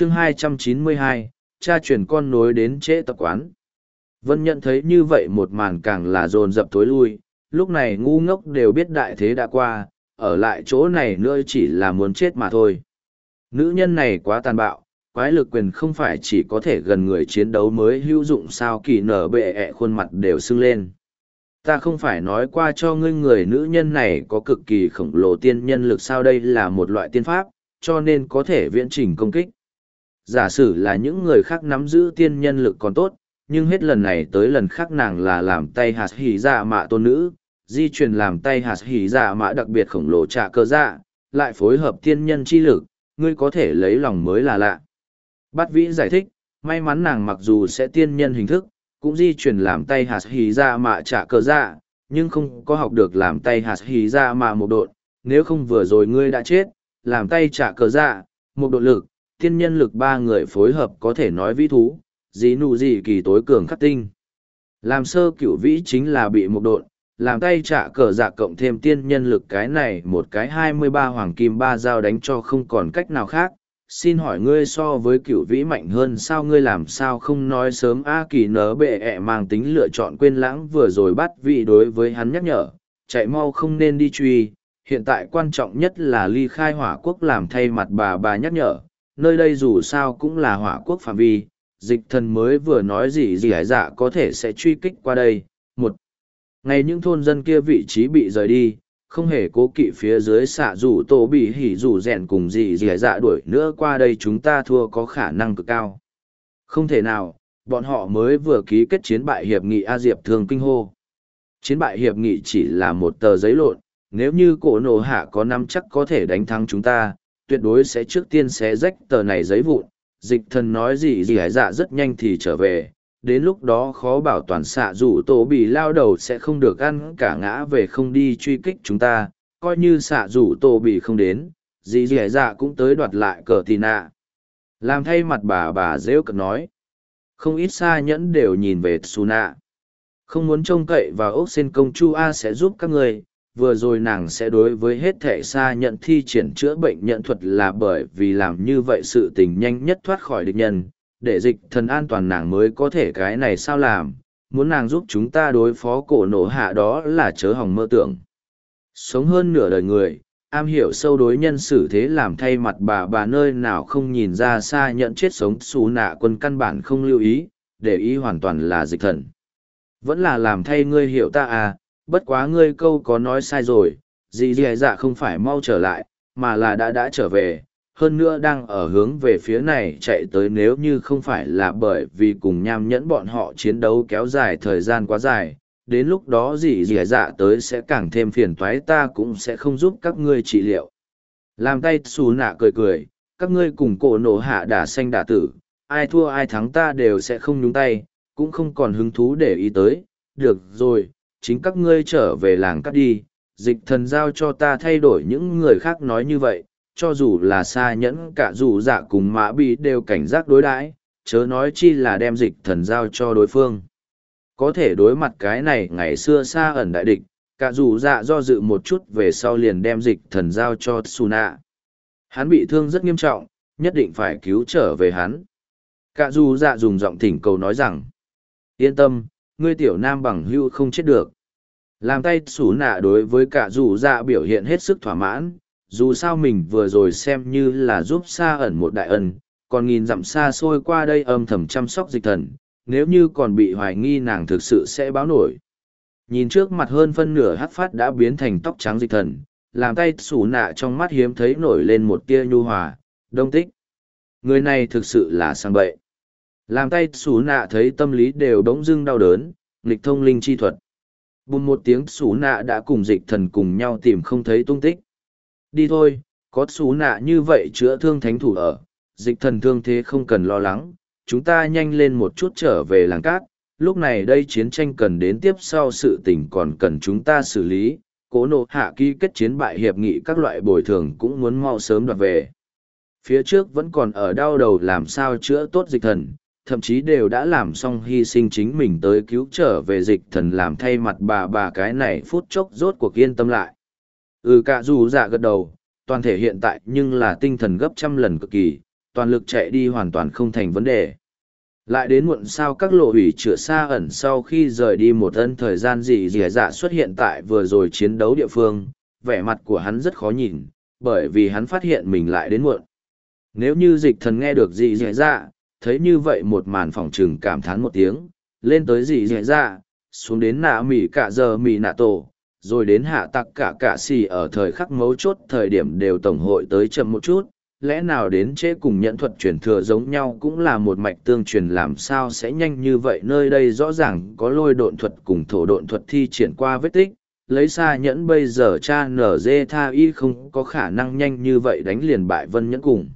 chương 292, cha truyền con nối đến trễ tập quán. Vân nhận thấy như vậy một màn càng là dồn dập tối lui, lúc này ngu ngốc đều biết đại thế đã qua, ở lại chỗ này nữa chỉ là muốn chết mà thôi. Nữ nhân này quá tàn bạo, quái lực quyền không phải chỉ có thể gần người chiến đấu mới hữu dụng sao kỳ nở bệ ẹ khuôn mặt đều sưng lên. Ta không phải nói qua cho ngươi người nữ nhân này có cực kỳ khổng lồ tiên nhân lực sao đây là một loại tiên pháp, cho nên có thể viễn trình công kích. Giả sử là những người khác nắm giữ tiên nhân lực còn tốt, nhưng hết lần này tới lần khác nàng là làm tay hạt hỉ dạ mạ tôn nữ, di truyền làm tay hạt hỉ dạ mạ đặc biệt khổng lồ trả cơ dạ, lại phối hợp tiên nhân chi lực, ngươi có thể lấy lòng mới là lạ. Bát vĩ giải thích, may mắn nàng mặc dù sẽ tiên nhân hình thức, cũng di chuyển làm tay hạt hỉ dạ mạ trả cơ dạ, nhưng không có học được làm tay hạt hỉ dạ mạ một độn, nếu không vừa rồi ngươi đã chết, làm tay trả cơ dạ, một độ lực, tiên nhân lực ba người phối hợp có thể nói vĩ thú, dí nụ gì kỳ tối cường khắc tinh. Làm sơ cửu vĩ chính là bị một độn, làm tay trả cờ dạ cộng thêm tiên nhân lực cái này một cái hai mươi ba hoàng kim ba dao đánh cho không còn cách nào khác, xin hỏi ngươi so với cửu vĩ mạnh hơn sao ngươi làm sao không nói sớm a kỳ nớ bệ ẹ mang tính lựa chọn quên lãng vừa rồi bắt vị đối với hắn nhắc nhở chạy mau không nên đi truy. Hiện tại quan trọng nhất là ly khai hỏa quốc làm thay mặt bà bà nhắc nhở nơi đây dù sao cũng là hỏa quốc phạm vi dịch thần mới vừa nói gì gì hải dạ có thể sẽ truy kích qua đây một ngày những thôn dân kia vị trí bị rời đi không hề cố kỵ phía dưới xạ rủ tổ bị hỉ rủ rèn cùng gì gì dạ đuổi nữa qua đây chúng ta thua có khả năng cực cao. Không thể nào, bọn họ mới vừa ký kết chiến bại hiệp nghị A Diệp thường kinh hô. Chiến bại hiệp nghị chỉ là một tờ giấy lộn, nếu như cổ nổ hạ có năm chắc có thể đánh thắng chúng ta, tuyệt đối sẽ trước tiên xé rách tờ này giấy vụn. Dịch thần nói gì gì hải dạ rất nhanh thì trở về, đến lúc đó khó bảo toàn xạ dù tổ bị lao đầu sẽ không được ăn cả ngã về không đi truy kích chúng ta coi như xạ dù tổ bị không đến dì dì dạ cũng tới đoạt lại cờ tì nạ làm thay mặt bà bà rêu cật nói không ít xa nhẫn đều nhìn về xù nạ không muốn trông cậy và ốc xên công chu a sẽ giúp các người vừa rồi nàng sẽ đối với hết thể xa nhận thi triển chữa bệnh nhận thuật là bởi vì làm như vậy sự tình nhanh nhất thoát khỏi địch nhân để dịch thần an toàn nàng mới có thể cái này sao làm, muốn nàng giúp chúng ta đối phó cổ nổ hạ đó là chớ hỏng mơ tưởng. Sống hơn nửa đời người, am hiểu sâu đối nhân xử thế làm thay mặt bà bà nơi nào không nhìn ra xa nhận chết sống xù nạ quân căn bản không lưu ý, để ý hoàn toàn là dịch thần. Vẫn là làm thay ngươi hiểu ta à, bất quá ngươi câu có nói sai rồi, dì dì dạ không phải mau trở lại, mà là đã đã trở về, hơn nữa đang ở hướng về phía này chạy tới nếu như không phải là bởi vì cùng nham nhẫn bọn họ chiến đấu kéo dài thời gian quá dài đến lúc đó dì dì dạ tới sẽ càng thêm phiền toái ta cũng sẽ không giúp các ngươi trị liệu. Làm tay xù nạ cười cười các ngươi cùng cổ nổ hạ đả xanh đả tử ai thua ai thắng ta đều sẽ không nhúng tay cũng không còn hứng thú để ý tới được rồi chính các ngươi trở về làng cắt đi, dịch thần giao cho ta thay đổi những người khác nói như vậy, cho dù là xa nhẫn cả dù dạ cùng mã bị đều cảnh giác đối đãi, chớ nói chi là đem dịch thần giao cho đối phương có thể đối mặt cái này ngày xưa xa ẩn đại địch, cả dù dạ do dự một chút về sau liền đem dịch thần giao cho Tsuna. hắn bị thương rất nghiêm trọng, nhất định phải cứu trở về hắn cả dù dạ dùng giọng thỉnh cầu nói rằng, yên tâm ngươi tiểu nam bằng hưu không chết được. Làm tay xú nạ đối với cả dù dạ biểu hiện hết sức thỏa mãn, dù sao mình vừa rồi xem như là giúp xa ẩn một đại ân, còn nghìn dặm xa xôi qua đây âm thầm chăm sóc dịch thần, nếu như còn bị hoài nghi nàng thực sự sẽ báo nổi. Nhìn trước mặt hơn phân nửa hát phát đã biến thành tóc trắng dịch thần, làm tay xù nạ trong mắt hiếm thấy nổi lên một tia nhu hòa, đông tích. Người này thực sự là sang bậy làm tay xù nạ thấy tâm lý đều đống dưng đau đớn nghịch thông linh chi thuật. Bùn một tiếng xù nạ đã cùng dịch thần cùng nhau tìm không thấy tung tích. Đi thôi, có xú nạ như vậy chữa thương thánh thủ ở, dịch thần thương thế không cần lo lắng, chúng ta nhanh lên một chút trở về làng cát, lúc này đây chiến tranh cần đến tiếp sau sự tình còn cần chúng ta xử lý, cố nộ hạ ký kết chiến bại hiệp nghị các loại bồi thường cũng muốn mau sớm đoạt về. Phía trước vẫn còn ở đau đầu làm sao chữa tốt dịch thần, thậm chí đều đã làm xong hy sinh chính mình tới cứu trở về dịch thần làm thay mặt bà bà cái này phút chốc rốt cuộc yên tâm lại. Ừ cả dù dạ gật đầu, toàn thể hiện tại nhưng là tinh thần gấp trăm lần cực kỳ, toàn lực chạy đi hoàn toàn không thành vấn đề. Lại đến muộn sao các lộ hủy chữa xa ẩn sau khi rời đi một ân thời gian gì dì dạ xuất hiện tại vừa rồi chiến đấu địa phương, vẻ mặt của hắn rất khó nhìn, bởi vì hắn phát hiện mình lại đến muộn. Nếu như dịch thần nghe được gì dì dạ, thấy như vậy một màn phòng trừng cảm thán một tiếng, lên tới gì dễ ra, xuống đến nạ mỉ cả giờ mỉ nạ tổ, rồi đến hạ tặc cả cả xì ở thời khắc mấu chốt thời điểm đều tổng hội tới chậm một chút, lẽ nào đến chế cùng nhận thuật truyền thừa giống nhau cũng là một mạch tương truyền làm sao sẽ nhanh như vậy nơi đây rõ ràng có lôi độn thuật cùng thổ độn thuật thi triển qua vết tích lấy xa nhẫn bây giờ cha nở dê tha y không có khả năng nhanh như vậy đánh liền bại vân nhẫn cùng.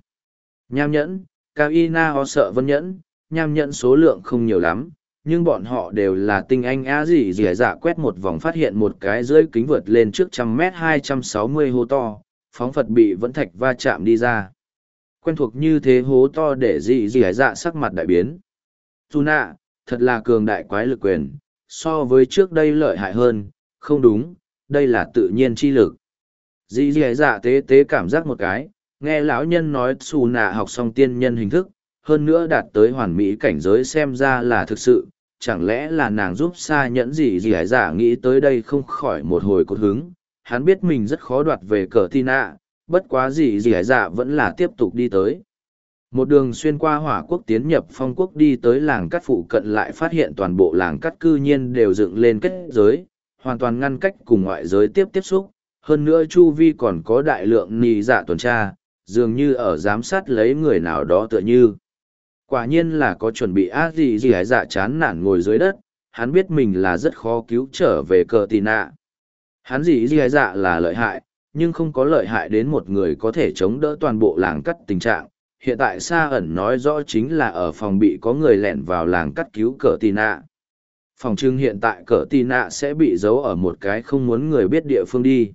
Nham nhẫn cao y na ho sợ vân nhẫn, nham nhẫn số lượng không nhiều lắm, nhưng bọn họ đều là tinh anh á gì dỉa dạ quét một vòng phát hiện một cái dưới kính vượt lên trước trăm mét hai trăm sáu mươi hố to, phóng phật bị vẫn thạch va chạm đi ra. Quen thuộc như thế hố to để dị dỉa dạ sắc mặt đại biến. Dù nạ thật là cường đại quái lực quyền, so với trước đây lợi hại hơn, không đúng, đây là tự nhiên chi lực. Dị dỉa dạ tế tế cảm giác một cái nghe lão nhân nói xù nạ học xong tiên nhân hình thức hơn nữa đạt tới hoàn mỹ cảnh giới xem ra là thực sự chẳng lẽ là nàng giúp xa nhẫn gì gì hải giả nghĩ tới đây không khỏi một hồi cột hứng hắn biết mình rất khó đoạt về cờ tin ạ bất quá gì gì hải giả vẫn là tiếp tục đi tới. Một đường xuyên qua hỏa quốc tiến nhập phong quốc đi tới làng cắt phụ cận lại phát hiện toàn bộ làng cắt cư nhiên đều dựng lên kết giới, hoàn toàn ngăn cách cùng ngoại giới tiếp tiếp xúc, hơn nữa chu vi còn có đại lượng nì dạ tuần tra, dường như ở giám sát lấy người nào đó tựa như. Quả nhiên là có chuẩn bị ác gì gì hải dạ chán nản ngồi dưới đất, hắn biết mình là rất khó cứu trở về cờ tì nạ. Hắn gì gì hải dạ là lợi hại, nhưng không có lợi hại đến một người có thể chống đỡ toàn bộ làng cắt tình trạng. Hiện tại Sa ẩn nói rõ chính là ở phòng bị có người lẻn vào làng cắt cứu cờ tì nạ. Phòng trưng hiện tại cờ tì nạ sẽ bị giấu ở một cái không muốn người biết địa phương đi.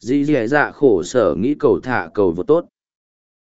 Dì dì dạ khổ sở nghĩ cầu thả cầu vô tốt.